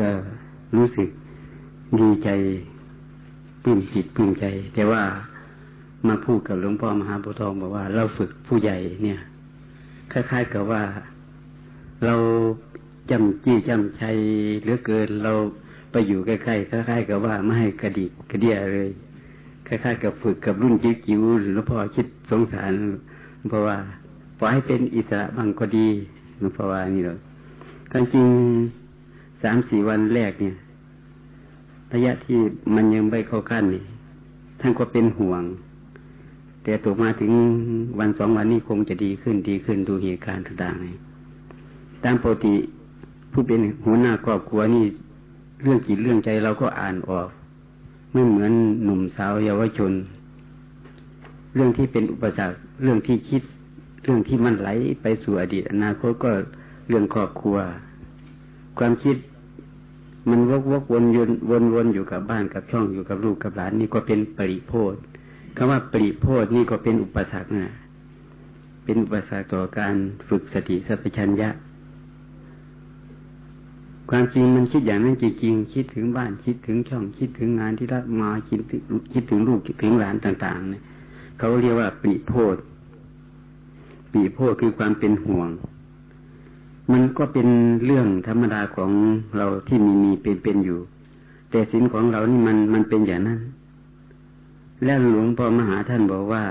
ก็รู้สึกดีใจปลื้มจิตปลื้มใจ แต่ว่ามาพูดกับหลวงพ่อมหาบุทองบอกว่า เราฝึกผู้ใหญ่เนี่ย คล้าย ๆกับว่าเราจำจี้จำชัยเหลือเกินเราไปอยู่ใกล้ๆคล้ายๆกับว่าไม่ให้กระดิกกระเดียเลยคล้ายๆกับฝึกกับรุ่นจิ๋วๆหลวงพ่อคิดสงสารเพราะว่าปล่อยให้เป็นอิสระบางก็ดีหลวงพ่อว่านี่หรอกจริง สามสี่วันแรกเนี่ย ระยะที่มันยังไม่เข้าขั้นนี่ท่านก็เป็นห่วง แต่ตัวมาถึงวันสองวันนี้คงจะดีขึ้นดีขึ้นดูเหตุการณ์ต่างๆตามปกติผู้เป็นหัวหน้าครอบครัวนี่เรื่องจิตเรื่องใจเราก็อ่านออก ไม่เหมือนหนุ่มสาวเยาวชน เรื่องที่เป็นอุปสรรคเรื่องที่คิด เรื่องที่มันไหลไปสู่อดีตอนาคตก็เรื่องครอบครัว ความคิด มันวกวกวนยนวนวนอยู่กับบ้านกับช่องอยู่กับลูกกับหลานนี่ก็เป็นปริโพธคำว่าปริโพธนี่ก็เป็นอุปสรรคนะเป็นอุปสรรคต่อการฝึกสติสัพพัญญะ ความจริงมันคิดอย่างนั้นจริงๆคิดถึงบ้านคิดถึงช่องคิดถึงงานที่รับมาคิดคิดถึงลูกคิดถึงหลานต่างๆเนี่ยเขาเรียกว่าปริโพธปริโพธคือความเป็นห่วง มันก็เป็นเรื่องธรรมดาของเราที่มีมีเป็นเป็นอยู่ แต่ศีลของเรานี่มันมันเป็นอย่างนั้น แล้วหลวงพ่อมหาท่านบอกว่า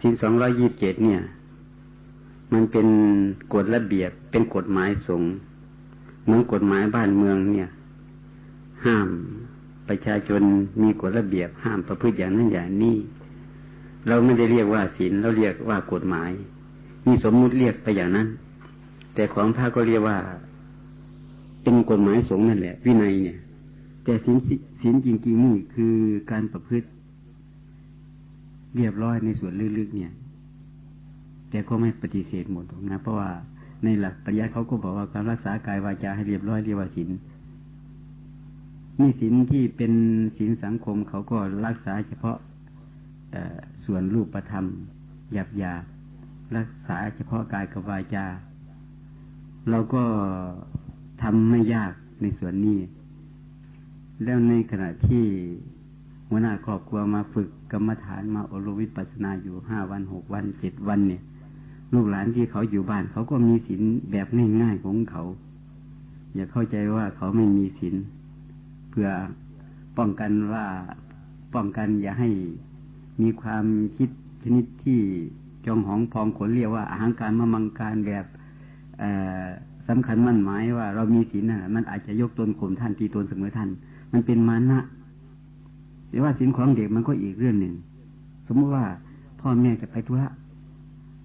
ศีลสองร้อยี่บเจ็ดเนี่ย มันเป็นกฎระเบียบเป็นกฎหมายสงฆ์เหมือนกฎหมายบ้านเมืองเนี่ย ห้ามประชาชนมีกฎระเบียบ ห้ามประพฤติอย่างนั้นอย่างนี้เราไม่ได้เรียกว่าศีลเราเรียกว่ากฎหมายมีสมมุติเรียกไปอย่างนั้น แต่ของพระก็เรียกว่า เป็นกฎหมายสงฆ์นั่นแหละ วินัยเนี่ย แต่ศีลศีลจริงๆนี่คือการประพฤติ เรียบร้อยในส่วนลึกๆเนี่ย แต่ก็ไม่ปฏิเสธหมดนะ เพราะว่าในหลักปริยัติเขาก็บอกว่าการรักษากายวาจาให้เรียบร้อยเรียกว่าศีลนี่ศีลที่เป็นศีลสังคมเขาก็รักษาเฉพาะส่วนรูปประธรรมหยาบยารักษาเฉพาะกายกับวาจา เราก็ทำไม่ยากในส่วนนี้ แล้วในขณะที่หัวหน้าครอบครัวมาฝึกกรรมฐานมาอบรมวิปัสสนาอยู่ห้าวันหกวันเจ็ดวันเนี่ย ลูกหลานที่เขาอยู่บ้าน เขาก็มีศีลแบบง่ายๆของเขา อย่าเข้าใจว่าเขาไม่มีศีลเพื่อป้องกันว่าป้องกันอย่าให้มีความคิดชนิดที่จองหองพองขนเรียกว่าอาหารการมะมังการแบบ สำคัญมั่นหมายว่าเรามีศีลน่ะ มันอาจจะยกตนข่มท่านตีตนเสมอท่าน มันเป็นมานะแต่ว่าศีลของเด็กมันก็อีกเรื่องหนึ่ง สมมติว่าพ่อแม่จะไปธุระ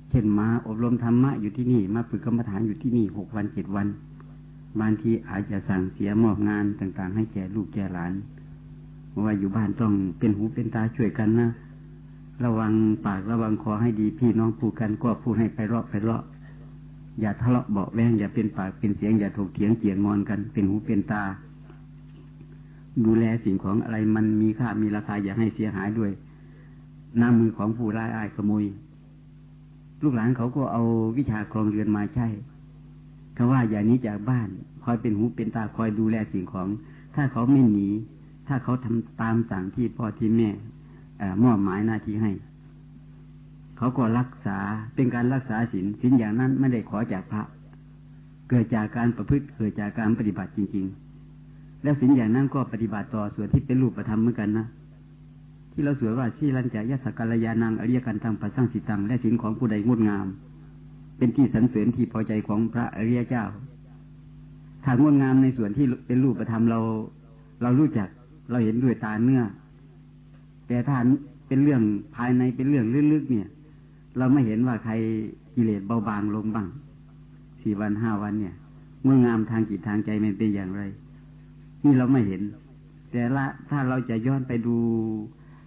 เช่นมาอบรมธรรมะอยู่ที่นี่มาฝึกกรรมฐานอยู่ที่นี่หกวันเจ็ดวัน บางทีอาจจะสั่งเสียมอบงานต่าง ๆ ให้แก่ลูกแก่หลานว่าอยู่บ้านต้องเป็นหูเป็นตาช่วยกันนะระวังปากระวังคอให้ดีพี่น้องพูดกันก็พูดให้ไปรอบไปรอบ อย่าทะเลาะเบาแวงอย่าเป็นปากเป็นเสียงอย่าถกเถียงเกี่ยงงอนกัน เป็นหูเป็นตา ดูแลสิ่งของอะไรมันมีค่ามีราคาอย่าให้เสียหายด้วยน้ำมือของผู้ร้ายอายขโมย ลูกหลานเขาก็เอาวิชาครองเรือนมาใช่คำว่าอย่านี้จากบ้าน คอยเป็นหูเป็นตาคอยดูแลสิ่งของ ถ้าเขาไม่หนี ถ้าเขาทำตามสั่งที่พ่อที่แม่มอบหมายหน้าที่ให้ เขาก็รักษาเป็นการรักษาศีลศีลอย่างนั้นไม่ได้ขอจากพระ เกิดจากการประพฤติเกิดจากการปฏิบัติจริง ๆ แล้วศีลอย่างนั้นก็ปฏิบัติต่อส่วนที่เป็นรูปธรรมเหมือนกันนะที่เราสวดว่าที่รันจายสักกรยานังอริยกันตังปัสสังสิตังและศีลของผู้ใดงดงาม เป็นที่สรรเสริญที่พอใจของพระอริยเจ้าถ้างดงามในส่วนที่เป็นรูปธรรมเรา เรารู้จักเราเห็นด้วยตาเนื้อ แต่ถ้าเป็นเรื่องภายในเป็นเรื่องลึกๆเนี่ย เราไม่เห็นว่าใครกิเลสเบาบางลงบ้างสี่วันห้าวันเนี่ยเมื่องามทางจิตทางใจมันเป็นอย่างไร นี่เราไม่เห็น แต่ละถ้าเราจะย้อนไปดู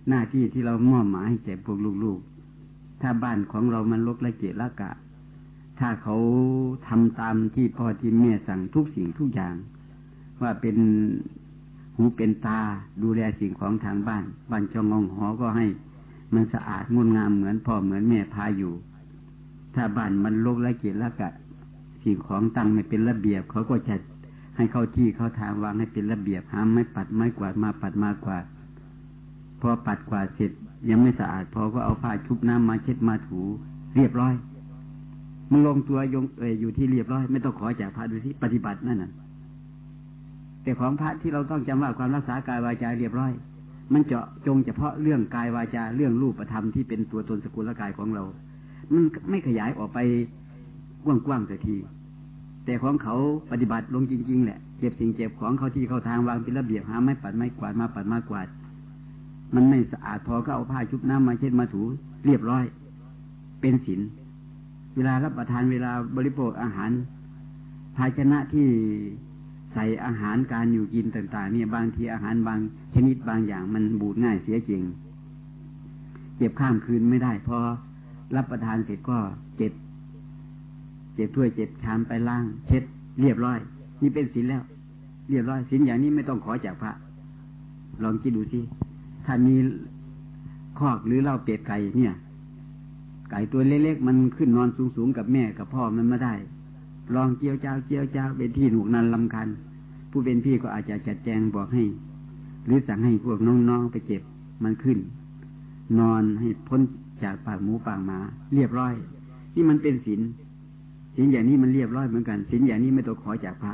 หน้าที่ที่เรามอบหมายให้แก่พวกลูกๆ ถ้าบ้านของเรามันลบละเกะละกะ ถ้าเขาทำตามที่พ่อที่แม่สั่งทุกสิ่งทุกอย่าง ว่าเป็นหูเป็นตาดูแลสิ่งของทางบ้านบ้านจองงหอก็ให้ มันสะอาดงดงามเหมือนพ่อเหมือนแม่พาอยู่ ถ้าบ้านมันโลกละเกียรละกะสิ่งของตั้งไม่เป็นระเบียบ เขาก็จะให้เข้าที่เข้าทางวางให้เป็นระเบียบห้ามไม่ปัดไม้กวาดมาปัดมากวาดพอปัดกวาดเสร็จยังไม่สะอาดพอก็เอาผ้าชุบน้ำมาเช็ดมาถู เรียบร้อยมันลงตัวยงเออยู่ที่เรียบร้อย ไม่ต้องขอจากพระดูสิปฏิบัตินั่นน่ะแต่ของพระที่เราต้องจำว่าความรักษากายวาจาเรียบร้อย มันเจาะจงเฉพาะเรื่องกายวาจาเรื่องรูปธรรมที่เป็นตัวตนสกุลกายของเรา มันไม่ขยายออกไปกว้างๆสักที แต่ของเขาปฏิบัติลงจริง ๆ แหละเก็บสิ่งเจ็บของเขาที่เขาทางวางเป็นระเบียบหาไม้ปัดไม้กวาดมาปัดมากวาด มันไม่สะอาดพอก็เอาผ้าชุบน้ำมาเช็ดมาถูเรียบร้อย เป็นศีลเวลารับประทานเวลาบริโภคอาหาร ภาชนะที่ ใส่อาหารการอยู่กินต่าง ๆ เนี่ยบางทีอาหารบางชนิดบางอย่างมันบูดง่ายเสียจริงเจ็บข้ามคืนไม่ได้พอรับประทานเสร็จก็เจ็บเจ็บถ้วยเจ็บชามไปล้าง เช็ด เรียบร้อย นี่เป็นศีลแล้ว เรียบร้อยศีลอย่างนี้ไม่ต้องขอจากพระ ลองคิดดูสิถ้ามีคอกหรือเล่าเป็ดไก่เนี่ย ไก่ตัวเล็กๆมันขึ้นนอนสูงๆกับแม่กับพ่อมันไม่ได้ ลองเจียวเจ้าเจียวเจ้าเป็นที่หนุกนันลำคัน ผู้เป็นพี่ก็อาจจะจัดแจงบอกให้ หรือสั่งให้พวกน้องๆไปเก็บมันขึ้น นอนให้พ้นจากปากหมูปากหมา เรียบร้อย นี่มันเป็นศีลศีลอย่างนี้มันเรียบร้อยเหมือนกันศีลอย่างนี้ไม่ต้องขอจากพระ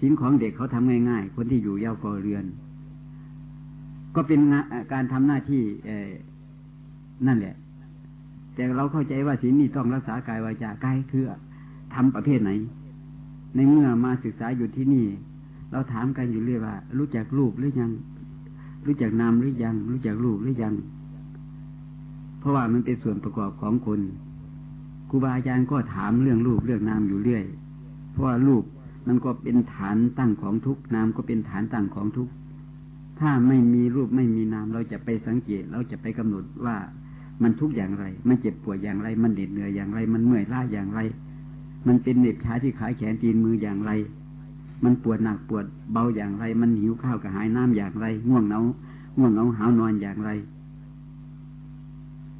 ศีลของเด็กเขาทำง่ายๆ คนที่อยู่เย้ากอเรือน ก็เป็นการทำหน้าที่นั่นแหละ แต่เราเข้าใจว่าศีลนี้ต้องรักษากายวาจากายคือ ทำประเภทไหน ในเมื่อมาศึกษาอยู่ที่นี่ เราถามกันอยู่เรื่อยว่า รู้จักรูปหรือยัง รู้จักนามหรือยัง รู้จักรูปหรือยัง เพราะว่ามันเป็นส่วนประกอบของคนครูบาอาจารย์ก็ถามเรื่องรูปเรื่องนามอยู่เรื่อย เพราะว่ารูปมันก็เป็นฐานตั้งของทุกนามก็เป็นฐานตั้งของทุกถ้าไม่มีรูปไม่มีนาม เราจะไปสังเกต เราจะไปกำหนดว่ามันทุกอย่างไร มันเจ็บปวดอย่างไร มันเหน็ดเหนื่อยอย่างไร มันเมื่อยล้าอย่างไร มันเป็นเน็บชาที่ขายแขนตีนมืออย่างไร มันปวดหนักปวดเบาอย่างไร มันหิวข้าวกระหายน้ำอย่างไร ง่วงเหงาง่วงเหงาหาวนอนอย่างไร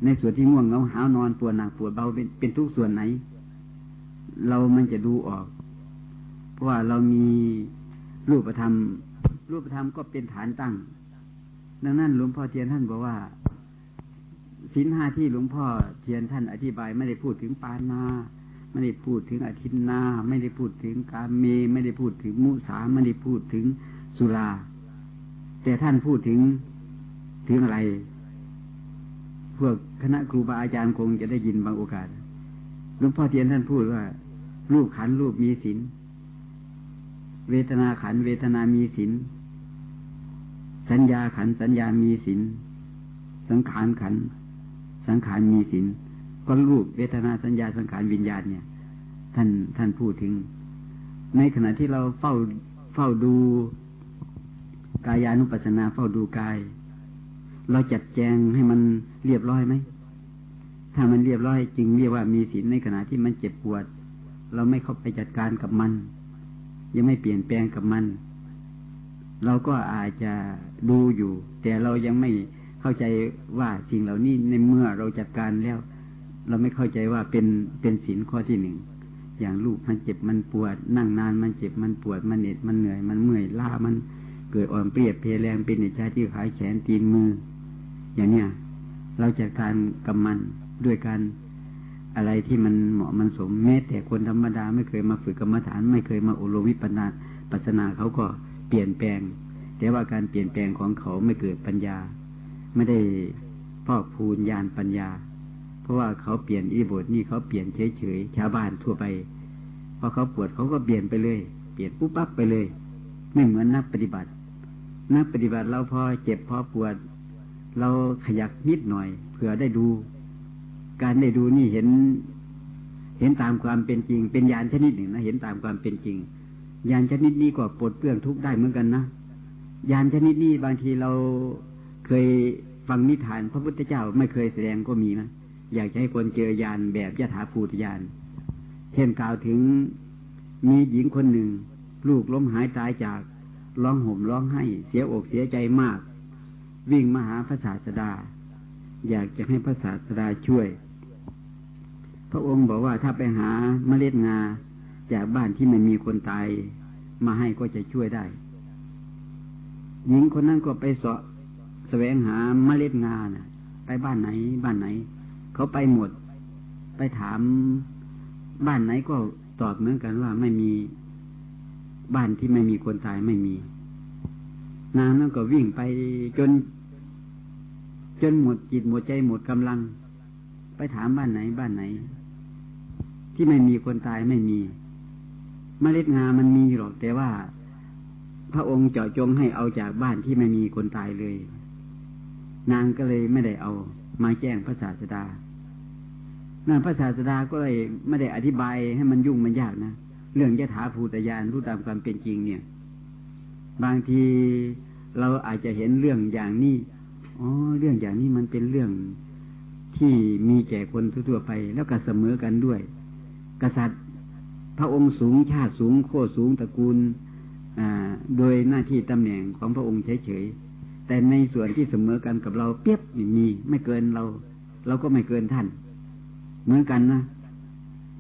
ในส่วนที่ง่วงเหงาหานอนปวดหนักปวดเบาเป็นเป็นทุกส่วนไหน เรามันจะดูออก เพราะว่าเรามีรูปธรรม รูปธรรมก็เป็นฐานตั้ง ดังนั้นหลวงพ่อเทียนท่านบอกว่าสินห้าที่หลวงพ่อเทียนท่านอธิบายไม่ได้พูดถึงปานา ไม่ได้พูดถึงอธินนาไม่ได้พูดถึงกาเม ไม่ได้พูดถึงมุสาไม่ได้พูดถึงสุรา แต่ท่านพูดถึงถึงอะไร พวกคณะครูบาอาจารย์คงจะได้ยินบางโอกาสหลวงพ่อเทียนท่านพูดว่า รูปขันรูปมีศีลเวทนาขันเวทนามีศีลสัญญาขันสัญญามีศีลสังขารขัน สังขารมีศีล ก็รูปเวทนาสัญญาสังขารวิญญาณเนี่ย ท่านท่านพูดถึง ในขณะที่เราเฝ้าเฝ้าดูกายานุปัสสนาเฝ้าดูกาย เราจัดแจงให้มันเรียบร้อยไหมถ้ามันเรียบร้อยจึงเรียกว่ามีศีลในขณะที่มันเจ็บปวด เราไม่เข้าไปจัดการกับมัน ยังไม่เปลี่ยนแปลงกับมัน เราก็อาจจะดูอยู่ แต่เรายังไม่เข้าใจว่าสิ่งเหล่านี้ในเมื่อเราจัดการแล้ว เราไม่เข้าใจว่าเป็นเป็นศีลข้อที่หนึ่งอย่างลูกมันเจ็บมันปวด นั่งนานมันเจ็บมันปวดมันเหน็ดมันเหนื่อยมันเมื่อยล้ามันเกิดอ่อนเปรียบเพลแรงเป็นเหตุชาที่ขายแขนตีนมือ อย่างเนี้ยเราจัดการกับมันด้วยการอะไรที่มันเหมาะมันสมแม้แต่คนธรรมดาไม่เคยมาฝึกกรรมฐาน ไม่เคยมาอุโลมิปนาปัสนาเขาก็เปลี่ยนแปลง แต่ว่าการเปลี่ยนแปลงของเขาไม่เกิดปัญญา ไม่ได้พอกพูนญาณปัญญา ราะว่าเขาเปลี่ยนอีบทนี่เขาเปลี่ยนเฉยๆชาวบ้านทั่วไปพอเขาปวดเขาก็เปลี่ยนไปเลย เปลี่ยนปุ๊บปั๊บไปเลยไม่เหมือนนักปฏิบัติ นักปฏิบัติเราพอเจ็บพอปวด เราขยักนิดหน่อยเผื่อได้ดู การได้ดูนี่เห็น เห็นตามความเป็นจริง เป็นญาณชนิดหนึ่งนะเห็นตามความเป็นจริงญาณชนิดนี้ก็ปลดเปลื้องทุกได้เหมือนกันนะญาณชนิดนี้บางทีเราเคยฟังนิทานพระพุทธเจ้าไม่เคยแสดงก็มีนะ อยากจะให้คนเจอญาณแบบยถาภูตญาณเช่นกล่าวถึงมีหญิงคนหนึ่ง ลูกล้มหายตายจากร้องห่มร้องไห้ เสียอกเสียใจมาก วิ่งมาหาพระศาสดา อยากจะให้พระศาสดาช่วย พระองค์บอกว่าถ้าไปหาเมล็ดงาจากบ้านที่ไม่มีคนตายมาให้ก็จะช่วยได้ หญิงคนนั้นก็ไปเสาะแสวงหาเมล็ดงานะไปบ้านไหน บ้านไหน เขาไปหมด ไปถามบ้านไหนก็ตอบเหมือนกันว่าไม่มีบ้านที่ไม่มีคนตายไม่มี นางนั้นก็วิ่งไปจน จนหมดจิตหมดใจหมดกำลัง ไปถามบ้านไหนบ้านไหน ที่ไม่มีคนตายไม่มีมเมล็ดงามันมีหรอกแต่ว่า พระองค์เจาะจงให้เอาจากบ้านที่ไม่มีคนตายเลย นางก็เลยไม่ได้เอา มาแจ้งพระศาสดา นั่นพระศาสดาก็เลยไม่ได้อธิบายให้มันยุ่งมันยากนะเรื่องยถาภูตยานรู้ตามความเป็นจริงเนี่ย บางทีเราอาจจะเห็นเรื่องอย่างนี้อ๋อเรื่องอย่างนี้มันเป็นเรื่องที่มีแก่คนทั่วไป แล้วก็เสมอกันด้วย กษัตริย์ พระองค์สูงชาติสูงโคสูงตระกูลโดยหน้าที่ตำแหน่งของพระองค์เฉยๆแต่ในส่วนที่เสมอกันกับเราเปียบมีไม่เกินเรา เราก็ไม่เกินท่าน เหมือนกันนะ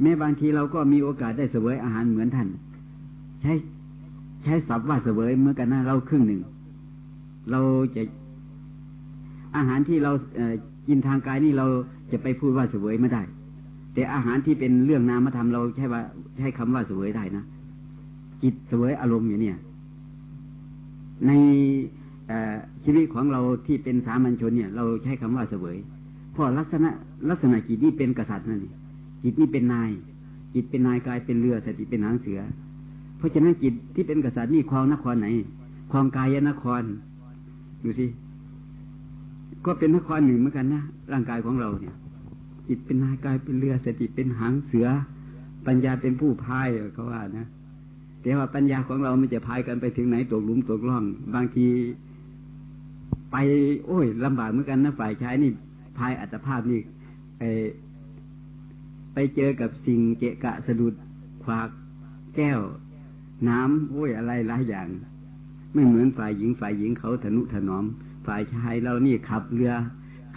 แม้บางทีเราก็มีโอกาสได้เสวยอาหารเหมือนท่าน ใช้ใช้ศัพท์ว่าเสวยเหมือนกันนะเราครึ่งหนึ่ง เราจะอาหารที่เราเกินทางกายนี่เราจะไปพูดว่าเสวยไม่ได้ แต่อาหารที่เป็นเรื่องนามธรรมเราใช้ว่าใช้คำว่าเสวยได้นะจิตเสวยอารมณ์อย่างเนี้ยในชีวิตของเราที่เป็นสามัญชนเนี่ย เราใช้คำว่าเสวยเพราะลักษณะ ลักษณะจิตนี่เป็นกษัตริย์นั่นเองจิตนี่เป็นนาย จิตเป็นนายกายเป็นเรือสติเป็นหางเสือ เพราะฉะนั้นจิตที่เป็นกษัตริย์นี่ครองนครไหนครองกายนครดูสิก็เป็นนครหนึ่งเหมือนกันนะร่างกายของเราเนี่ย จิตเป็นนายกายเป็นเรือสติเป็นหางเสือ ปัญญาเป็นผู้พายเขาว่านะแต่ว่าปัญญาของเราไม่จะพายกันไปถึงไหนตกหลุมตกล่อง บางทีไป โอ้ยลำบากเหมือนกันนะฝ่ายชายนี่พายอัตภาพนี่ ไปเจอกับสิ่งเกะกะสะดุดขวากแก้ว น้ำโอ้ยอะไรหลายอย่าง ไม่เหมือนฝ่ายหญิงฝ่ายหญิงเขาทนุถนอม ฝ่ายชายเรานี่ขับเรือ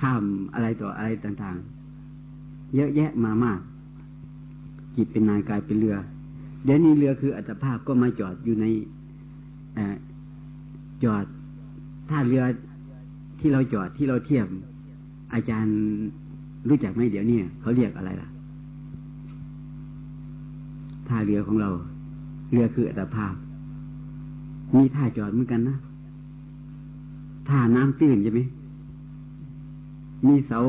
ข้ามอะไรต่ออะไรต่างๆ เยอะแยะมามาก จิตเป็นนายกายเป็นเรือ เดี๋ยวนี้เรือคืออัตภาพก็มาจอดอยู่ในอจอดท่าเรือที่เราจอดที่เราเทียบ อาจารย์ รู้จักไหมเดี๋ยวนี้เขาเรียกอะไรล่ะท่าเรือของเรา เรือคืออัตภาพ มีท่าจอดเหมือนกันนะท่าน้ำตื้นใช่ไหมมีเสา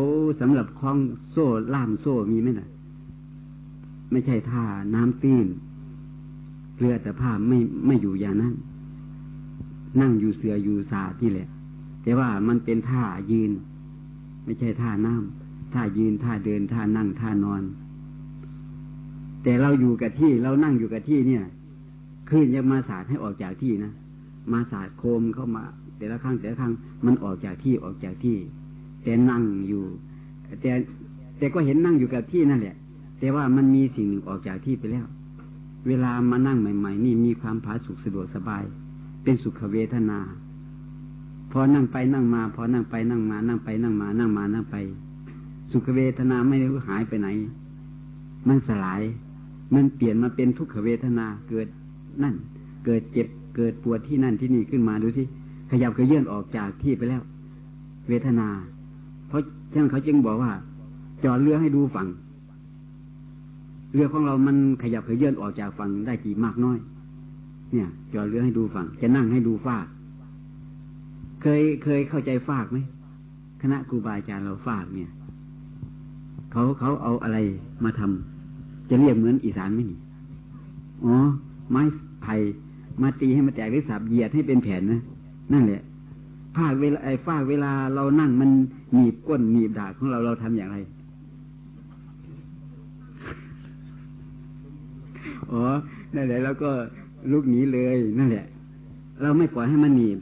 สำหรับคล้องโซ่ล่ามโซ่มีไหมนะ่ะ ไม่ใช่ท่าน้ำตื้นเรือแต่ภาพไม่ไม่อยู่อย่างนั้น นั่งอยู่เสืออยู่สาที่แหละ แต่ว่ามันเป็นท่ายืน ไม่ใช่ท่าน้ำ ท่ายืนท่าเดินท่านั่งท่านอน แต่เราอยู่กับที่เรานั่งอยู่กับที่เนี่ยคลื่นยังมาสาดให้ออกจากที่นะมาสาดโคมเข้ามา แต่ละครั้งแต่ละครั้งมันออกจากที่ออกจากที่ แต่นั่งอยู่ แต่แต่ก็เห็นนั่งอยู่กับที่นั่นแหละ แต่ว่ามันมีสิ่งหนึ่งออกจากที่ไปแล้ว เวลามานั่งใหม่ ๆ นี่มีความผาสุกสะดวกสบาย เป็นสุขเวทนา พอนั่งไปนั่งมา พอนั่งไปนั่งมา นั่งไปนั่งมา นั่งมานั่งไป สุขเวทนาไม่รู้หายไปไหน มันสลาย มันเปลี่ยนมาเป็นทุกขเวทนาเกิดนั่น เกิดเจ็บเกิดปวดที่นั่นที่นี่ขึ้นมาดูสิขยับเขยื่นออกจากที่ไปแล้ว เวทนา เพราะฉะนั้นเขาจึงบอกว่า จอดเรือให้ดูฝั่งเรือของเรามันขยับเขยื่นออกจากฝั่งได้กี่มากน้อย เนี่ย จอดเรือให้ดูฝั่ง จะนั่งให้ดูฟากเคยเคยเข้าใจฟากไหมคณะครูบาอาจารย์เราฟากเนี่ย เขาเขาเอาอะไรมาทำจะเรียกเหมือนอีสานไหมนี่อ๋อ ไม้ไผ่มาตีให้มันแตกหรือสับเหยียดให้เป็นแผ่นนะนั่นแหละภาคเวลาไอ้ฟาเวลาเรานั่งมันหนีบก้นหนีบดาของเราเราทำอย่างไรอ๋อ นั่นแหละแล้วก็ลุกหนีเลยนั่นแหละ เราไม่ปล่อยให้มันหนีบ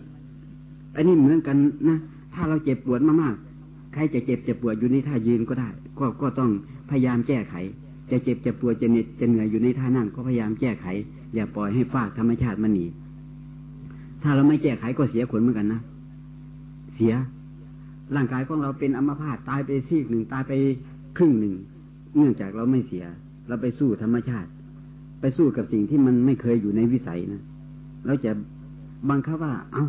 อันนี้เหมือนกันนะถ้าเราเจ็บปวดมากๆใครจะเจ็บจะปวดอยู่ในท่ายืนก็ได้ ก็ก็ต้องพยายามแก้ไข จะเจ็บจะปวดจะเหน็ดจะเหนื่อยอยู่ในท่านั่งก็พยายามแก้ไข อย่าปล่อยให้ฟากธรรมชาติมันหนีถ้าเราไม่แก้ไขก็เสียผลเหมือนกันนะเสีย ร่างกายของเราเป็นอัมพาตตายไปซีกหนึ่งตายไปครึ่งหนึ่ง เนื่องจากเราไม่เสีย เราไปสู้ธรรมชาติ ไปสู้กับสิ่งที่มันไม่เคยอยู่ในวิสัยนะเราจะบังคับว่า เอา้า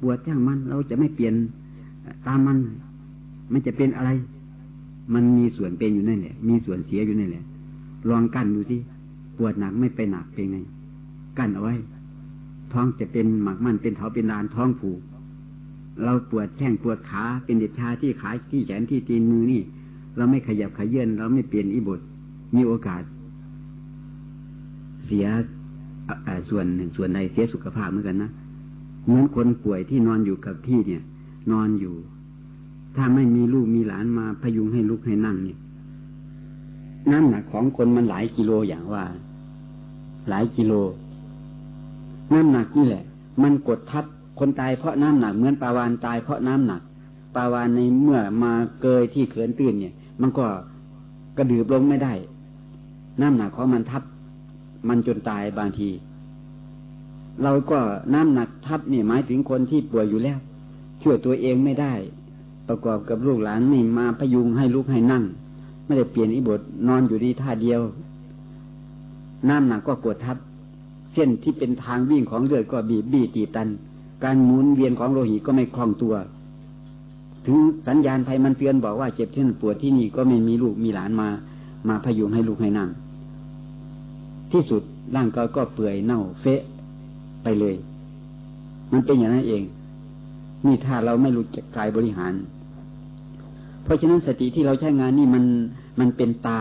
ปวดจ้างมัน เราจะไม่เปลี่ยนตามมัน มันจะเป็นอะไร มันมีส่วนเป็นอยู่นั่นแหละ มีส่วนเสียอยู่นั่นแหละ ลองกั้นดูสิปวดหนักไม่ไปหนักเป็นไง กั้นเอาไว้ ท้องจะเป็นหมักมันเป็นเถาเป็นดานท้องผูก เราปวดแข้งปวดขาเป็นเด็ดชาที่ขาที่แขนที่ตีนมือนี่ เราไม่ขยับขยื่นเราไม่เปลี่ยนอิบทมีโอกาส เสียส่วนหนึ่งส่วนใดเสียสุขภาพเหมือนกันนะเหมือนคนป่วยที่นอนอยู่กับที่เนี่ย นอนอยู่ ถ้าไม่มีลูกมีหลานมาพยุงให้ลุกให้นั่งเนี่ยน้ำหนักของคนมันหลายกิโลอย่างว่า หลายกิโล น้ำหนักนี่แหละ มันกดทับคนตายเพราะน้ำหนักเหมือนปลาวานตายเพราะน้ำหนักปลาวานในเมื่อมาเกยที่เขินตื้นเนี่ย มันก็กระดืบลงไม่ได้ น้ำหนักของมันทับ มันจนตายบางที เราก็น้ำหนักทับนี่หมายถึงคนที่ป่วยอยู่แล้วช่วยตัวเองไม่ได้ ประกอบกับลูกหลานไม่มาพยุงให้ลุกให้นั่ง ไม่ได้เปลี่ยนอิบทนอนอยู่ในท่าเดียว น้ำหนักก็กดทับ เส้นที่เป็นทางวิ่งของเลือดก็บีบบี้ตีตัน การหมุนเวียนของโลหิตก็ไม่คล่องตัว ถึงสัญญาณภัยมันเตือนบอกว่าเจ็บที่นั่นปวดที่นี่ก็ไม่มีลูกมีหลานมา มาพยุงให้ลูกให้นั่ง ที่สุดร่างกายก็เปื่อยเน่าเฟะไปเลย มันเป็นอย่างนั้นเอง นี่ถ้าเราไม่รู้จักกายบริหาร เพราะฉะนั้นสติที่เราใช้งานนี่มันมันเป็นตา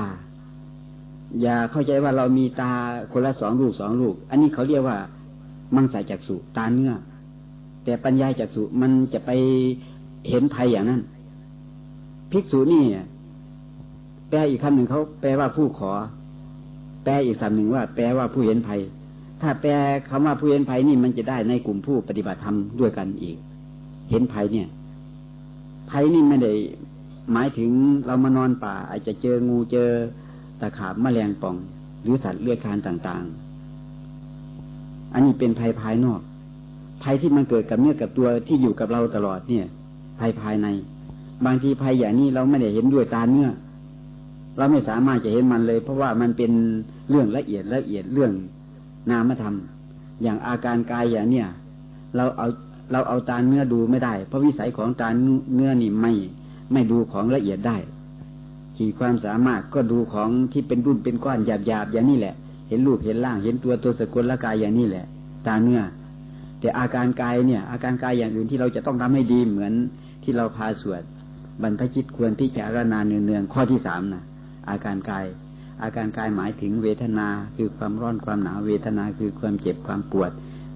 อย่าเข้าใจว่าเรามีตาคนละสองลูกสองลูก อันนี้เขาเรียกว่ามังสายจักสุตาเนื้อ แต่ปัญญาจักสุมันจะไปเห็นภัยอย่างนั้นภิกษุนี่แปลอีกคำหนึ่งเขาแปลว่าผู้ขอ แปลอีกคำหนึ่งว่า แปลว่าผู้เห็นภัย ถ้าแปลคำว่าผู้เห็นภัยนี่มันจะได้ในกลุ่มผู้ปฏิบัติธรรมด้วยกันอีก เห็นภัยเนี่ยภัยนี่ไม่ได้ หมายถึงเรามานอนป่า อาจจะเจองูเจอตะขาบแมลงป่อง หรือสัตว์เลื้อยคลานต่างๆ อันนี้เป็นภัยภายนอก ภัยที่มันเกิดกับเนื้อกับตัวที่อยู่กับเราตลอดเนี่ย ภัยภายใน บางทีภัยอย่างนี้เราไม่ได้เห็นด้วยตาเนื้อเราไม่สามารถจะเห็นมันเลย เพราะว่ามันเป็นเรื่องละเอียดละเอียดเรื่องนามธรรม อย่างอาการกายอย่างเนี้ยเราเอาเราเอาตาเนื้อดูไม่ได้ เพราะวิสัยของตาเนื้อนี่ไม่ ไม่ดูของละเอียดได้ ขีดความสามารถก็ดูของที่เป็นรุ่นเป็นก้อนหยาบๆอย่างนี้แหละ เห็นรูปเห็นร่างเห็นตัวตัวสกุลละกายอย่างนี้แหละ ตาเนื้อแต่อาการกายเนี่ย อาการกายอย่างอื่นที่เราจะต้องทำให้ดีเหมือนที่เราพาสวดบรรพชิตควรพิจารณาเนืองๆข้อที่สามนะอาการกาย อาการกายหมายถึงเวทนาคือความร้อนความหนาวเวทนาคือความเจ็บความปวด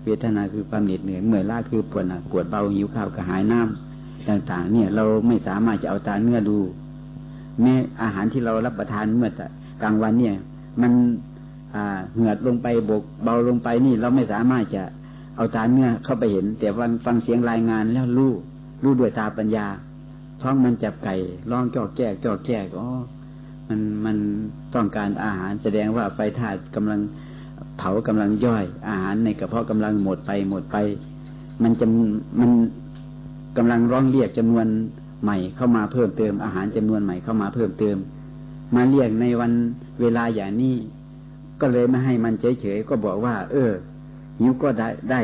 เวทนาคือความเหน็ดเหนื่อยเมื่อยล้าคือปวดหนักปวดเบาหิวข้าวกระหายน้ำ ต่างๆ เนี่ย เราไม่สามารถจะเอาตาเนื้อดู แม้อาหารที่เรารับประทานเมื่อกลางวันเนี่ย มันเหงือดลงไปบกเบาลงไปนี่เราไม่สามารถจะเอาตาเนื้อเข้าไปเห็น แต่ฟังฟังเสียงรายงานแล้วรู้รู้ด้วยตาปัญญา ท้องมันจับไก่ร้องจอกแก้จอกแก้ก็มันมันต้องการอาหารแสดงว่าไฟธาตุกำลังเผากำลังย่อย อาหารในกระเพาะกำลังหมดไปหมดไป มันจะมัน กำลังร้องเรียกจำนวนใหม่เข้ามาเพิ่มเติม อาหารจำนวนใหม่เข้ามาเพิ่มเติม มาเรียกในวันเวลาอย่างนี้ ก็เลยไม่ให้มันเฉยๆก็บอกว่า เออ หิวก็ได้ได้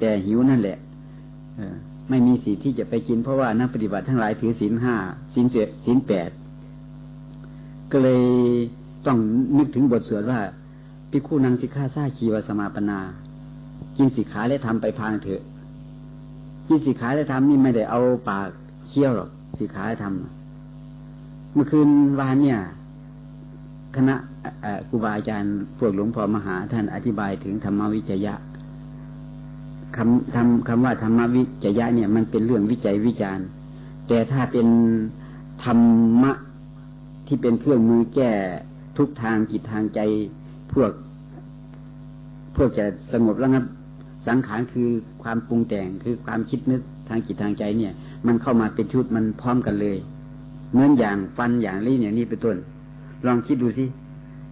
แต่หิวนั่นแหละ เออ ไม่มีสิทธิ์ที่จะไปกินเพราะว่านักปฏิบัติทั้งหลายถือศีลห้าศีลเจ็ดศีลแปดก็เลยต้องนึกถึงบทสวดว่าพิคู่นังสิกขาซาชีวสมาปนา กินสิขาและทำไปพางเถอะ นสิขาและทำนี่ไม่ได้เอาปากเคี้ยวหรอกสิขาและทำเมื่อคืนวานเนี่ย คณะครูบาอาจารย์พวกหลวงพ่อมหาท่านอธิบายถึงธรรมวิจยะคำทำคำว่าธรรมวิจยะเนี่ย มันเป็นเรื่องวิจัยวิจารณ์ แต่ถ้าเป็นธรรมะที่เป็นเครื่องมือแก้ทุกทางจิตทางใจพวก พวกจะสงบแล้วครับ สังขารคือความปรุงแต่งคือความคิดนึกทางจิตทางใจเนี่ย มันเข้ามาเป็นชุดมันพร้อมกันเลย เหมือนอย่างฟันอย่างลิ้นอย่างนี้เป็นต้น ลองคิดดูสิ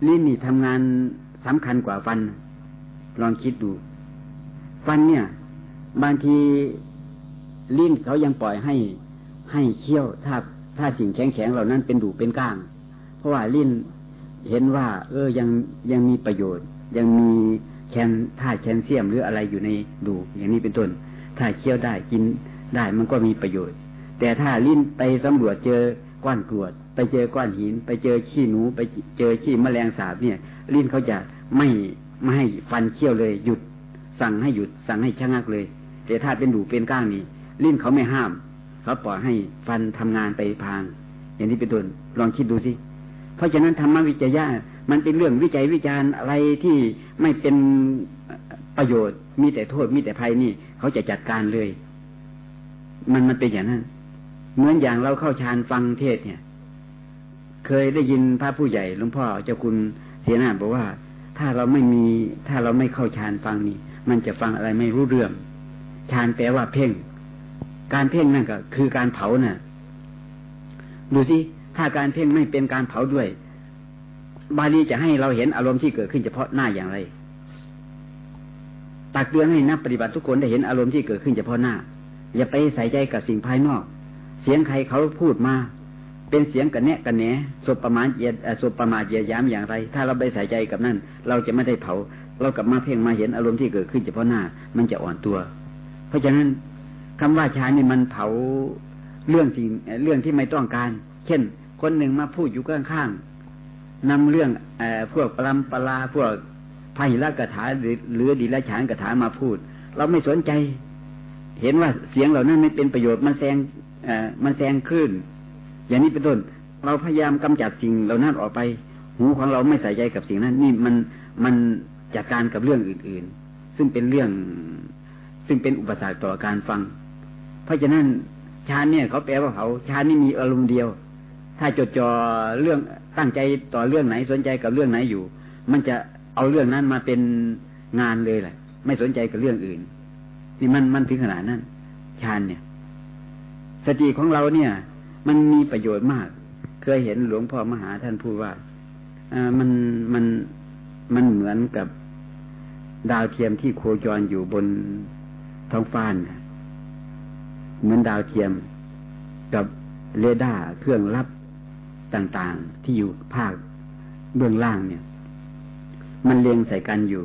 ลิ้นนี่ทำงานสำคัญกว่าฟัน ลองคิดดู ฟันเนี่ย บางทีลิ้นเขายังปล่อยให้ให้เคี้ยวถ้าถ้าสิ่งแข็งแข็งเหล่านั้นเป็นดูเป็นก้าง เพราะว่าลิ้นเห็นว่า เออยังยังมีประโยชน์ ยังมี แคนถ้าแคลเซียมหรืออะไรอยู่ในดูอย่างนี้เป็นต้น ถ้าเคี้ยวได้กินได้มันก็มีประโยชน์ แต่ถ้าลิ้นไปสำรวจเจอก้อนกรวด ไปเจอก้อนหิน ไปเจอขี้หนู ไปเจอขี้แมลงสาบเนี่ย ลิ้นเขาจะไม่ไม่ให้ฟันเคี้ยวเลยหยุด สั่งให้หยุด สั่งให้ชะงักเลย แต่ถ้าเป็นดูเป็นก้างนี่ลิ้นเขาไม่ห้ามเขาปล่อยให้ฟันทำงานไปพาง อย่างนี้เป็นต้นลองคิดดูสิเพราะฉะนั้นธรรมวิจยะ มันเป็นเรื่องวิจัยวิจารณ์อะไรที่ไม่เป็นประโยชน์ มีแต่โทษมีแต่ภัยนี่เขาจะจัดการเลย มันมันเป็นอย่างนั้น เหมือนอย่างเราเข้าฌานฟังเทศเนี่ย เคยได้ยินพระผู้ใหญ่หลวงพ่อเจ้าคุณเสียนาบอกว่า ถ้าเราไม่มีถ้าเราไม่เข้าฌานฟังนี่ มันจะฟังอะไรไม่รู้เรื่องฌานแปลว่าเพ่ง การเพ่งนั่นก็คือการเผาน่ะดูสิถ้าการเพ่งไม่เป็นการเผาด้วย บาลีจะให้เราเห็นอารมณ์ที่เกิดขึ้นเฉพาะหน้าอย่างไร ตักเตือนให้นักปฏิบัติทุกคนได้เห็นอารมณ์ที่เกิดขึ้นเฉพาะหน้า อย่าไปใส่ใจกับสิ่งภายนอก เสียงใครเขาพูดมา เป็นเสียงกันแนะกันแหนสบประมาณเยียดสบประมาทเยียดย้ำอย่างไร ถ้าเราไปใส่ใจกับนั่น เราจะไม่ได้เผา เรากลับมาเพ่งมาเห็นอารมณ์ที่เกิดขึ้นเฉพาะหน้า มันจะอ่อนตัว เพราะฉะนั้นคำว่าฌานนี่มันเผาเรื่องสิ่งเรื่องที่ไม่ต้องการ เช่น คนหนึ่งมาพูดอยู่ข้างๆ นำเรื่องอพวกปรำปลาพวกพาหิรกถาหรือหรือดีละฉานกถามาพูด เราไม่สนใจ เห็นว่าเสียงเหล่านั้นไม่เป็นประโยชน์มันแซงมันแซงคลื่น อย่างนี้เป็นต้น เราพยายามกำจัดสิ่งเหล่านั้นออกไป หูของเราไม่ใส่ใจกับสิ่งนั้นนี่มันมันจัดการกับเรื่องอื่น ๆ ซึ่งเป็นเรื่องซึ่งเป็นอุปสรรคต่อการฟัง เพราะฉะนั้นฌานเนี่ยเขาแปลว่าเขาฌานนี่มีอารมณ์เดียว ถ้าจดจ่อเรื่อง ตั้งใจต่อเรื่องไหนสนใจกับเรื่องไหนอยู่ มันจะเอาเรื่องนั้นมาเป็นงานเลยแหละไม่สนใจกับเรื่องอื่น นี่มันมันถึงขนาดนั้นฌานเนี่ย สติของเราเนี่ย มันมีประโยชน์มาก เคยเห็นหลวงพ่อมหาท่านพูดว่าอมันมันมันเหมือนกับดาวเทียมที่โคจรอยู่บนท้องฟ้านเหมือนดาวเทียมกับเรดาร์เครื่องรับ ต่างๆ ที่อยู่ภาคเบื้องล่างเนี่ย มันเรียงใส่กันอยู่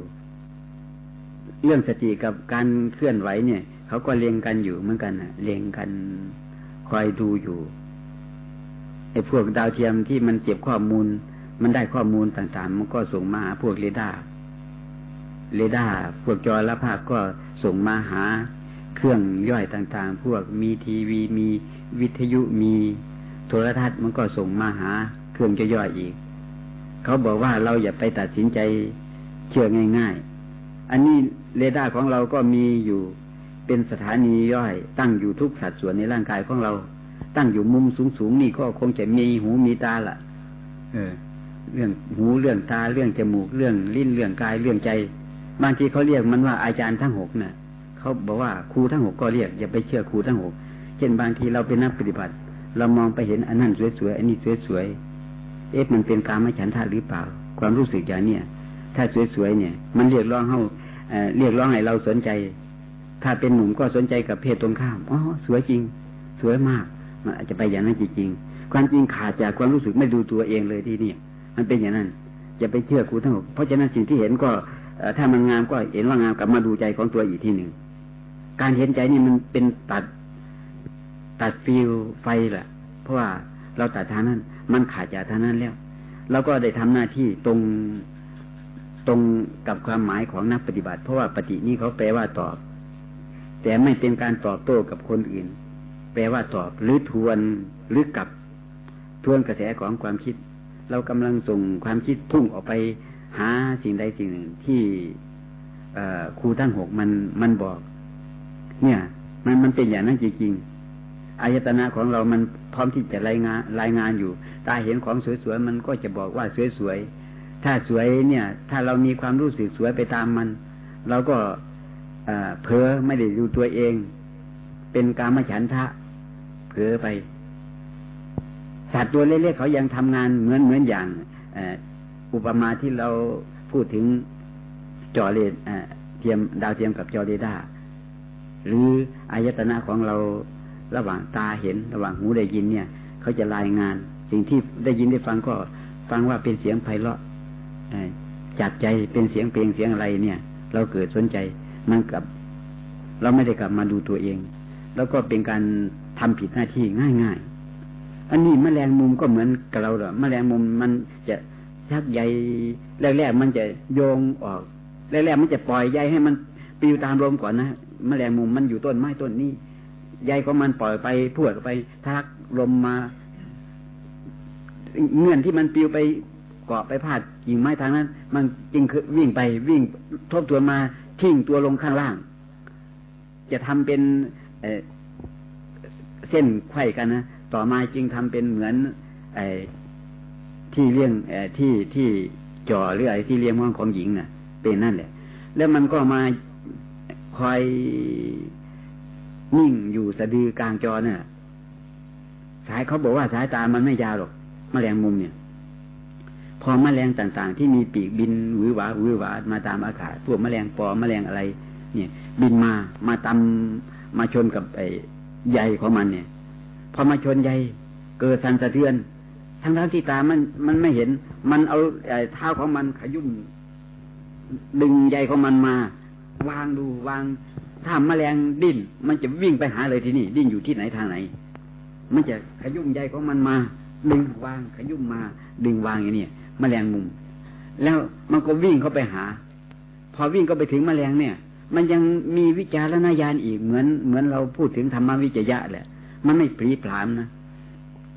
เรื่องสติกับการเคลื่อนไหวเนี่ยเขาก็เรียงกันอยู่เหมือนกันนะเรียงกันคอยดูอยู่ไอ้พวกดาวเทียมที่มันเก็บข้อมูล มันได้ข้อมูลต่างๆ มันก็ส่งมาพวกเรดาร์เรดาร์พวกจอและภาพก็ส่งมาหาเครื่องย่อยต่างๆ พวกมีทีวีมีวิทยุมี โทรทัศน์มันก็ส่งมาหาเครื่องย่อยอีก เขาบอกว่าเราอย่าไปตัดสินใจเชื่อง่าย ๆ อันนี้เรดาร์ของเราก็มีอยู่เป็นสถานีย่อย ตั้งอยู่ทุกสัดส่วนในร่างกายของเรา ตั้งอยู่มุมสูงๆนี่ก็คงจะมีหูมีตาละ่ะ เออ เรื่องหูเรื่องตาเรื่องจมูกเรื่องลิ้นเรื่องกายเรื่องใจ บางทีเขาเรียกมันว่าอาจารย์ทั้งหกนะ่ะเขาบอกว่าครูทั้งหกก็เรียกอย่าไปเชื่อครูทั้งหกเช่นบางทีเราเป็นนักปฏิบัติ เรามองไปเห็นอันนั้นสวยๆอันนี้สวยๆเอ๊ะมันเป็นการไม่ฉันทาหรือเปล่า ความรู้สึกอย่างเนี้ยถ้าสวยๆเนี่ย มันเรียกร้องให้เรียกร้องให้เราสนใจ ถ้าเป็นหนุ่มก็สนใจกับเพศตรงข้ามอ๋อสวยจริง สวยมาก มันอาจจะไปอย่างนั้นจริงๆความจริงขาดจากความรู้สึกไม่ดูตัวเองเลยที่นี่มันเป็นอย่างนั้นอย่าไปเชื่อครูทั้งหกเพราะฉะนั้นสิ่งที่เห็นก็ถ้ามันงามก็เห็นว่างามกลับมาดูใจของตัวอีกทีหนึ่งการเห็นใจนี่มันเป็นตัด ตัดฟิวไฟแหละเพราะว่าเราตัดทางนั้น มันขาดจากทางนั้นแล้วเราก็ได้ทำหน้าที่ตรงตรงกับความหมายของนักปฏิบัติ เพราะว่าปฏินี้เขาแปลว่าตอบ แต่ไม่เป็นการตอบโต้กับคนอื่น แปลว่าตอบหรือทวนหรือกับทวนกระแสของความคิด เรากำลังส่งความคิดพุ่งออกไปหาสิ่งใดสิ่งหนึ่งที่ครูทั้งหกมันมันบอก เนี่ย มันมันเป็นอย่างนั้นจริง อายตนะของเรามันพร้อมที่จะรายงานรายงานอยู่ ตาเห็นของสวยๆมันก็จะบอกว่าสวยๆ ถ้าสวยเนี่ย ถ้าเรามีความรู้สึกสวยไปตามมัน เราก็เพ้อไม่ได้ดูตัวเอง เป็นการมฉันทะเพ้อไป สัตว์ตัวเล็กๆเขายังทำงานเหมือนเหมือนอย่างอุปมาที่เราพูดถึงจอเลดเทียมดาวเทียมกับจอเรดาหรืออายตนะของเรา ระหว่างตาเห็น ระหว่างหูได้ยินเนี่ย เขาจะรายงาน สิ่งที่ได้ยินได้ฟังก็ฟังว่าเป็นเสียงไพเราะจับใจเป็นเสียงเพลงเสียงอะไรเนี่ย เราเกิดสนใจมันกับ เราไม่ได้กลับมาดูตัวเอง แล้วก็เป็นการทำผิดหน้าที่ง่ายๆ อันนี้มแมลงมุมก็เหมือนกับเราเหรอมแมลงมุมมันจะชักใยแรกๆมันจะโยงออกแรกๆมันจะปล่อยใยให้มันปลิวตามลมก่อนนะมแมลงมุมมันอยู่ต้นไม้ต้นนี้ ใยของมันปล่อยไปพวดไปทักลมมา เงื่อนที่มันปิวไปเกาะไปพาดกิ่งไม้ทางนั้น มันจึงวิ่งไปวิ่งทบตัวมาทิ้งตัวลงข้างล่าง จะทำเป็นเส้นไข่กันนะต่อมาจึงทำเป็นเหมือนไอที่เลี้ยงที่ที่จ่อหรืออะไรที่เลี้ยงม้องของหญิงนะ่ะ เป็นนั่นแหละ แล้วมันก็มาคอย นิ่งอยู่สะดือกลางจอเนี่ยสายเขาบอกว่าสายตามันไม่ยาวหรอกมแมลงมุมเนี่ย พอมแมลงต่างๆ ที่มีปีกบินหวือหวาหวือหวามาตามอากาศพวกมแมลงปอมแมลงอะไร เนี่ย บินมามาตำมาชนกับไอ้ใยของมันเนี่ย พอมาชนใยเกิดสั่นสะเทือน ทั้งทั้งที่ตามันมันไม่เห็น มันเอาเท้าของมันขยุ่มดึงใยของมันมา วางดูวาง ถ้าแมลงดิ้นมันจะวิ่งไปหาเลยที่นี่ ดิ้นอยู่ที่ไหนทางไหน มันจะขยุ่มใยของมันมา ดึงวางขยุ่มมา ดึงวางอย่างนี้แมลงมุม แล้วมันก็วิ่งเข้าไปหา พอวิ่งก็ไปถึงแมลงเนี่ย มันยังมีวิจารณญาณอีกเหมือนเหมือนเราพูดถึงธรรมวิจยะแหละ มันไม่ปรีพรามนะ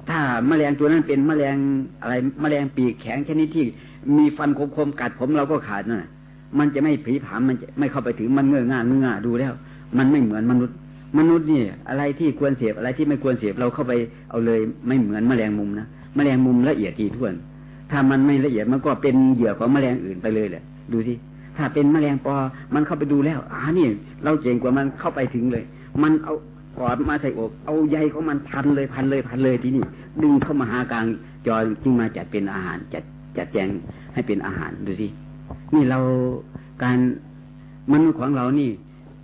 ถ้าแมลงตัวนั้นเป็นแมลงอะไรแมลงปีกแข็งชนิดที่มีฟันคมๆกัดผมเราก็ขาดนะ่ะ มันจะไม่ผีผามมันจะไม่เข้าไปถึงมันเงื่อง่าเงื่อดูแล้ว มันไม่เหมือนมนุษย์ มนุษย์นี่อะไรที่ควรเสียบอะไรที่ไม่ควรเสียบเราเข้าไปเอาเลยไม่เหมือนแมลงมุมนะแมลงมุมละเอียดทีท่วน ถ้ามันไม่ละเอียดมันก็เป็นเหยื่อของแมลงอื่นไปเลยแหละ ดูสิถ้าเป็นแมลงปอ มันเข้าไปดูแล้วอ่านี่ เราเจ๋งกว่ามันเข้าไปถึงเลย มันเอากอดมาใส่อกเอาใยของมันพันเลยพันเลยพันเลยที่นี่ ดึงเข้ามาหากลางจอจึงมาจัดเป็นอาหารจัดจัดแจงให้เป็นอาหารดูสิ นี่เราการมนุษย์ของเรานี่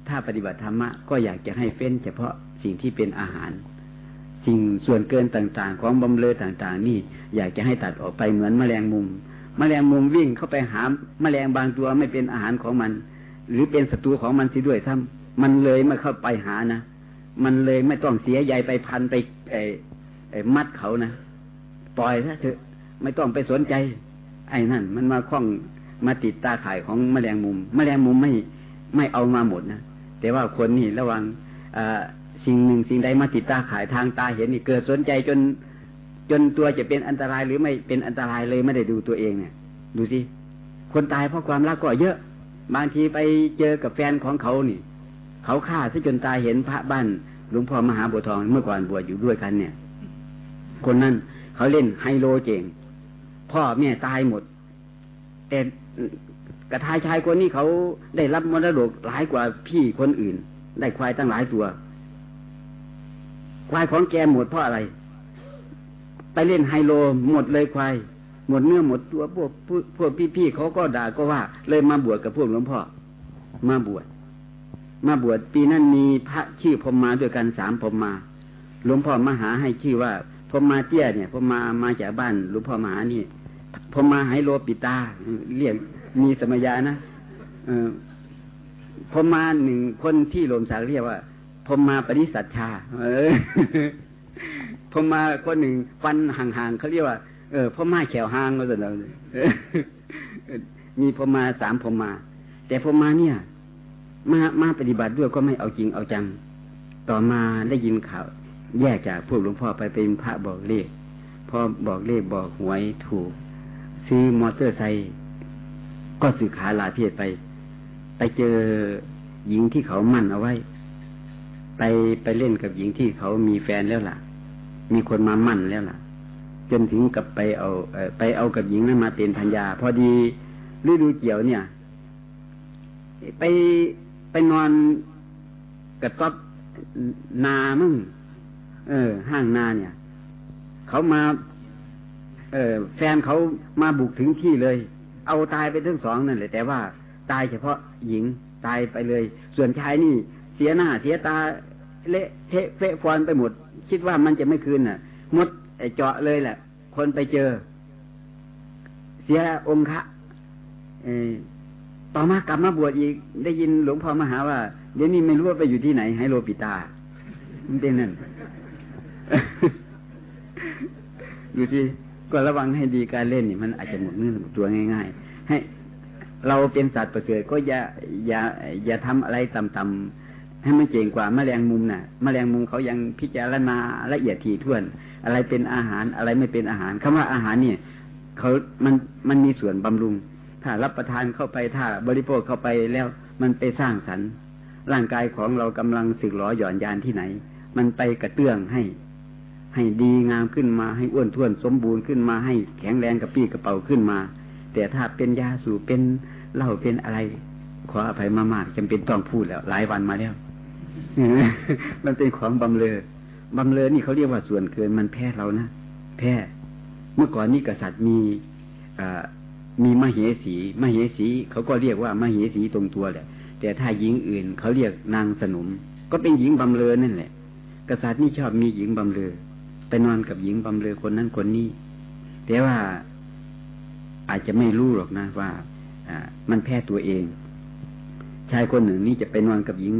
ถ้าปฏิบัติธรรมะก็อยากจะให้เฟ้น เฉพาะสิ่งที่เป็นอาหาร สิ่งส่วนเกินต่างๆ ของบำเรอต่างๆ นี่อยากจะให้ตัดออกไปเหมือนแมลงมุม แมลงมุมวิ่งเข้าไปหาแมลงบางตัวไม่เป็นอาหารของมัน หรือเป็นศัตรูของมันสิด้วยถ้ามันเลยไม่เข้าไปหานะมันเลยไม่ต้องเสียใยไปพันไปไอ้ไอ้มัดเขานะปล่อยซะเถอะไม่ต้องไปสนใจ ไอ้นั่น มันมาคล้อง มาติดตาข่ายของแมลงมุม แมลงมุมไม่ไม่เอามาหมดนะแต่ว่าคนนี่ระวังสิ่งหนึ่งสิ่งใดมาติดตาข่ายทางตาเห็นนี่เกิดสนใจจน จนตัวจะเป็นอันตรายหรือไม่เป็นอันตรายเลยไม่ได้ดูตัวเองเนี่ย ดูสิคนตายเพราะความรักก็เยอะ บางทีไปเจอกับแฟนของเขานี่ เขาฆ่าซะจนตายเห็นพระบ้านหลวงพ่อมหาบัวทองเมื่อก่อนบวชอยู่ด้วยกันเนี่ย คนนั้นเขาเล่นไฮโลเก่งพ่อแม่ตายหมดแต่ กระทายชายคนนี้เขาได้รับมรดกหลายกว่าพี่คนอื่น ได้ควายตั้งหลายตัว ควายของแกหมดเพราะอะไร ไปเล่นไฮโลหมดเลยควายหมดเนื้อหมดตัวพวกพวกพี่ๆเขาก็ด่าก็ว่า เลยมาบวชกับพวกหลวงพ่อ มาบวชมาบวชปีนั้นมีพระชื่อพมมาด้วยกันสามพมมา หลวงพ่อมหาให้ชื่อว่าพมมาเตี้ยเนี่ยพมมามาจากบ้านหลวงพ่อมหานี่ พมมาไฮโลปิตา เรียกมีสมัยานะออพมมาหนึ่งคนที่ลมสากเรียกว่าพมมาปริสัชชา เออพมมาคนหนึ่งฟันห่างๆเขาเรียกว่า เออพมมาแขวหางก็จะเรามีพมมาสามพมมา แต่พมมาเนี่ย มามาปฏิบัติด้วยก็ไม่เอาจริงเอาจัง ต่อมาได้ยินข่าว แยกจากพวกหลวงพ่อไปเป็นพระบอกเลขพอบอกเลขบอกหวยถูก ซื้อมอเตอร์ไซค์ก็สึกขาลาเพศไป ไปเจอหญิงที่เขามั่นเอาไว้ ไปไปเล่นกับหญิงที่เขามีแฟนแล้วล่ะ มีคนมามั่นแล้วล่ะ จนถึงกับไปเอาไปเอากับหญิงนั้นมาเป็นพัญญาพอดีฤดูเกี่ยวเนี่ย ไปไปนอนกับก๊อบนามึงเออ ห้างนาเนี่ย เขามา เออแฟนเขามาบุกถึงที่เลย เอาตายไปทั้งสองนั่นแหละแต่ว่าตายเฉพาะหญิงตายไปเลย ส่วนชายนี่เสียหน้าเสียตาเละเทะเฟะฟอนไปหมด คิดว่ามันจะไม่คืนน่ะ มดเจาะเลยแหละ คนไปเจอ เสียองค์ะต่อมากลับมาบวชอีก ได้ยินหลวงพ่อมหาว่าเดี๋ยวนี้ไม่รู้ว่าไปอยู่ที่ไหนให้โลปิตามันเป็นนั่น ดูที่ ก็ระวังให้ดีการเล่นนี่มันอาจจะหมดเนื้อหมดตัวง่าย ๆ ให้เราเป็นสัตว์ประเสริฐก็อย่าอย่าอย่าทำอะไรต่ำๆให้มันเก่งกว่าแมลงมุมน่ะ แมลงมุมเขายังพิจารณาละเอียดถี่ถ้วน อะไรเป็นอาหารอะไรไม่เป็นอาหารคำว่าอาหารเนี่ยเขามันมันมีส่วนบำรุง ถ้ารับประทานเข้าไปถ้าบริโภคเข้าไปแล้วมันไปสร้างสรรค์ร่างกายของเรากำลังสึกหรอหย่อนยานที่ไหน มันไปกระเตื้องให้ ให้ดีงามขึ้นมาให้อ้วนท้วนสมบูรณ์ขึ้นมาให้แข็งแรงกระปี้กระเป๋าขึ้นมา แต่ถ้าเป็นยาสูบเป็นเหล้าเป็นอะไร ขออภัยมากๆจำเป็นต้องพูดแล้ว หลายวันมาแล้วมันเป็นของบำเลอบำเลอนี่เขาเรียกว่าส่วนเกินมันแพ้เรานะแพ้เมื่อก่อนนี้กษัตริย์มีมีมเหสี มเหสีเขาก็เรียกว่ามเหสีตรงตัวแหละ แต่ถ้าหญิงอื่นเขาเรียกนางสนม ก็เป็นหญิงบำเลอนั่นแหละ กษัตริย์นี่ชอบมีหญิงบำเลอ ไปนอนกับหญิงบำเรอคนนั้นคนนี้ แต่ว่าอาจจะไม่รู้หรอกนะว่าอ่ามันแพ้ตัวเอง ชายคนหนึ่งนี่จะไปนอนกับหญิง